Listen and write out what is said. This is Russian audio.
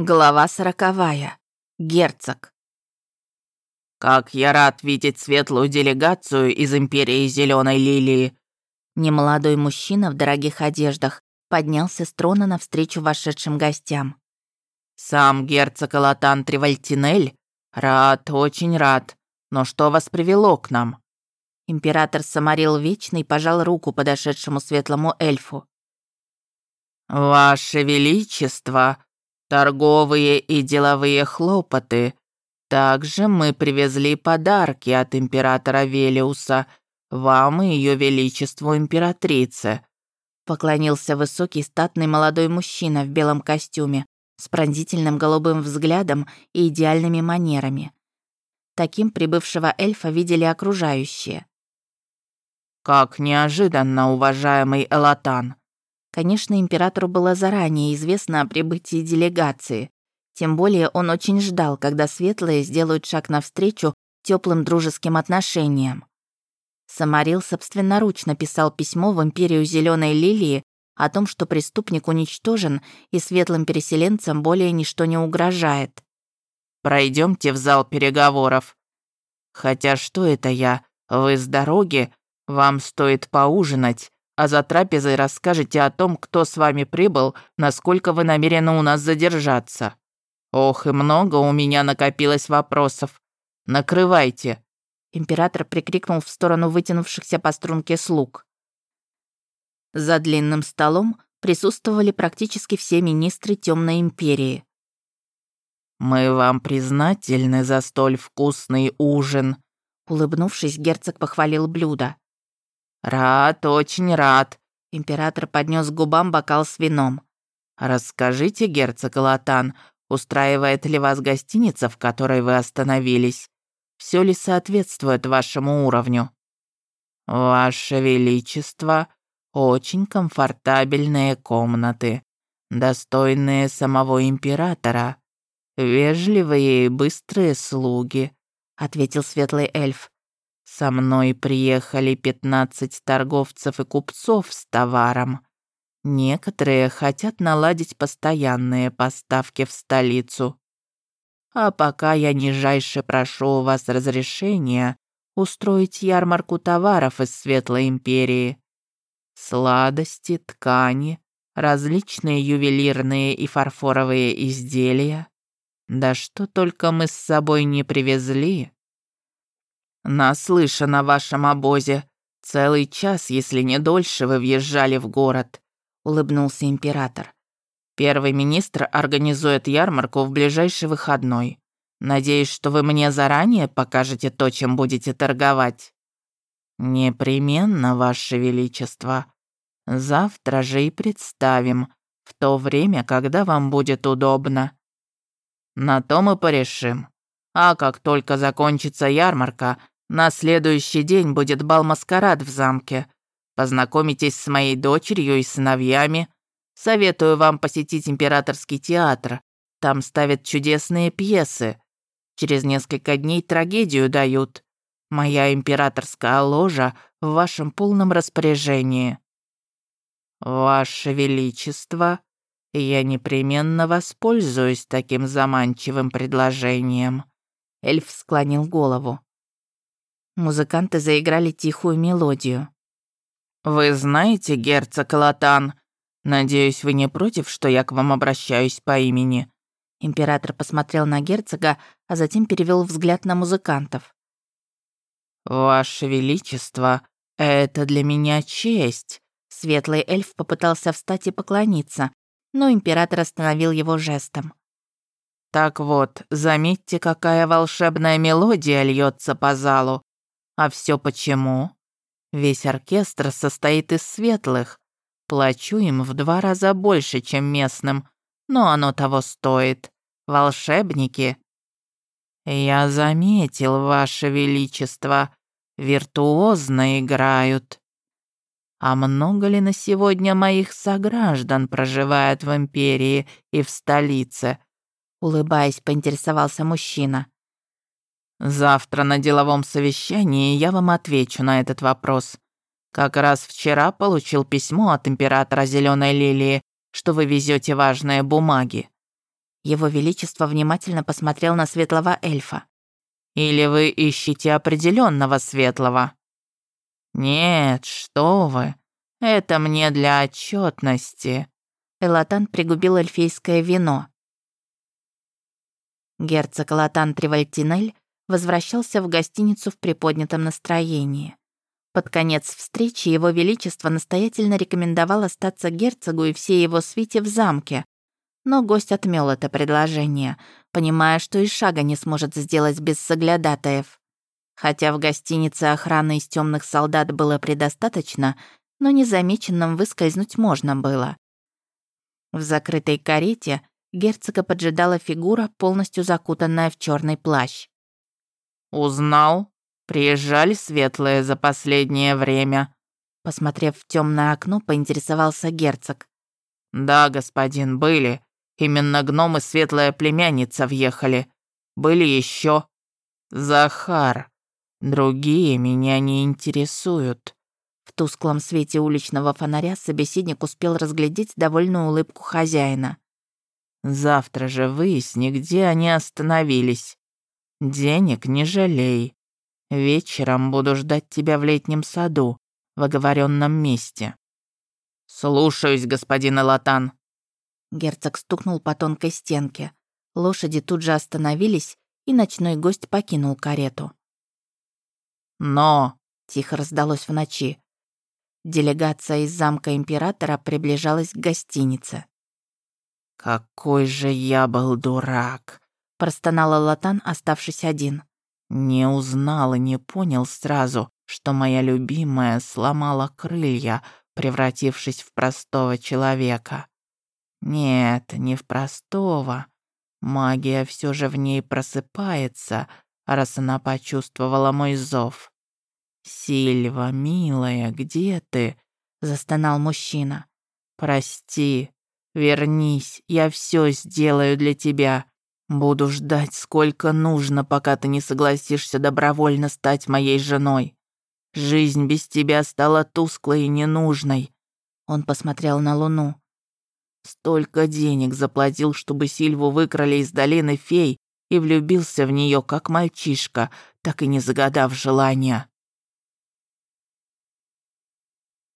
Глава сороковая. Герцог. «Как я рад видеть светлую делегацию из Империи Зеленой Лилии!» Немолодой мужчина в дорогих одеждах поднялся с трона навстречу вошедшим гостям. «Сам герцог Алатан Тревальтинель? Рад, очень рад. Но что вас привело к нам?» Император Самарил Вечный пожал руку подошедшему светлому эльфу. «Ваше Величество!» Торговые и деловые хлопоты. Также мы привезли подарки от императора Велиуса, вам и ее величеству императрице». Поклонился высокий статный молодой мужчина в белом костюме с пронзительным голубым взглядом и идеальными манерами. Таким прибывшего эльфа видели окружающие. «Как неожиданно, уважаемый Элатан!» Конечно, императору было заранее известно о прибытии делегации. Тем более он очень ждал, когда светлые сделают шаг навстречу теплым дружеским отношениям. Самарил собственноручно писал письмо в империю Зеленой Лилии о том, что преступник уничтожен и светлым переселенцам более ничто не угрожает. Пройдемте в зал переговоров. Хотя что это я? Вы с дороги? Вам стоит поужинать а за трапезой расскажете о том, кто с вами прибыл, насколько вы намерены у нас задержаться. Ох, и много у меня накопилось вопросов. Накрывайте». Император прикрикнул в сторону вытянувшихся по струнке слуг. За длинным столом присутствовали практически все министры Темной империи. «Мы вам признательны за столь вкусный ужин», Улыбнувшись, герцог похвалил блюдо. «Рад, очень рад», — император поднес губам бокал с вином. «Расскажите, герцог Латан, устраивает ли вас гостиница, в которой вы остановились? Все ли соответствует вашему уровню?» «Ваше Величество, очень комфортабельные комнаты, достойные самого императора, вежливые и быстрые слуги», — ответил светлый эльф. Со мной приехали пятнадцать торговцев и купцов с товаром. Некоторые хотят наладить постоянные поставки в столицу. А пока я нижайше прошу у вас разрешения устроить ярмарку товаров из Светлой Империи. Сладости, ткани, различные ювелирные и фарфоровые изделия. Да что только мы с собой не привезли. «Наслышан о вашем обозе. Целый час, если не дольше, вы въезжали в город», — улыбнулся император. «Первый министр организует ярмарку в ближайший выходной. Надеюсь, что вы мне заранее покажете то, чем будете торговать». «Непременно, Ваше Величество. Завтра же и представим, в то время, когда вам будет удобно». «На то мы порешим. А как только закончится ярмарка, на следующий день будет бал-маскарад в замке. Познакомитесь с моей дочерью и сыновьями. Советую вам посетить императорский театр. Там ставят чудесные пьесы. Через несколько дней трагедию дают. Моя императорская ложа в вашем полном распоряжении. Ваше Величество, я непременно воспользуюсь таким заманчивым предложением. Эльф склонил голову. Музыканты заиграли тихую мелодию. «Вы знаете, герцог Латан, надеюсь, вы не против, что я к вам обращаюсь по имени?» Император посмотрел на герцога, а затем перевел взгляд на музыкантов. «Ваше Величество, это для меня честь!» Светлый эльф попытался встать и поклониться, но император остановил его жестом. «Так вот, заметьте, какая волшебная мелодия льется по залу. А все почему? Весь оркестр состоит из светлых. Плачу им в два раза больше, чем местным, но оно того стоит. Волшебники. Я заметил, Ваше Величество, виртуозно играют. А много ли на сегодня моих сограждан проживает в империи и в столице? Улыбаясь, поинтересовался мужчина. Завтра на деловом совещании я вам отвечу на этот вопрос. Как раз вчера получил письмо от императора Зеленой Лилии, что вы везете важные бумаги. Его Величество внимательно посмотрел на светлого эльфа. «Или вы ищете определенного светлого?» «Нет, что вы. Это мне для отчетности. Элатан пригубил эльфийское вино. Герцог Элатан Тривальтинель возвращался в гостиницу в приподнятом настроении. Под конец встречи его величество настоятельно рекомендовал остаться герцогу и всей его свите в замке, но гость отмел это предложение, понимая, что и шага не сможет сделать без соглядатаев. Хотя в гостинице охраны из темных солдат было предостаточно, но незамеченным выскользнуть можно было. В закрытой карете герцога поджидала фигура, полностью закутанная в черный плащ. «Узнал? Приезжали светлые за последнее время?» Посмотрев в темное окно, поинтересовался герцог. «Да, господин, были. Именно гном и светлая племянница въехали. Были еще. Захар. Другие меня не интересуют. В тусклом свете уличного фонаря собеседник успел разглядеть довольную улыбку хозяина. «Завтра же выясни, где они остановились. Денег не жалей. Вечером буду ждать тебя в летнем саду, в оговоренном месте». «Слушаюсь, господин Элатан». Герцог стукнул по тонкой стенке. Лошади тут же остановились, и ночной гость покинул карету. «Но!» — тихо раздалось в ночи. Делегация из замка императора приближалась к гостинице. «Какой же я был дурак!» — простонал Латан, оставшись один. «Не узнал и не понял сразу, что моя любимая сломала крылья, превратившись в простого человека. Нет, не в простого. Магия все же в ней просыпается, раз она почувствовала мой зов. «Сильва, милая, где ты?» — застонал мужчина. «Прости, вернись, я все сделаю для тебя. Буду ждать сколько нужно, пока ты не согласишься добровольно стать моей женой. Жизнь без тебя стала тусклой и ненужной». Он посмотрел на луну. Столько денег заплатил, чтобы Сильву выкрали из долины фей и влюбился в нее как мальчишка, так и не загадав желания.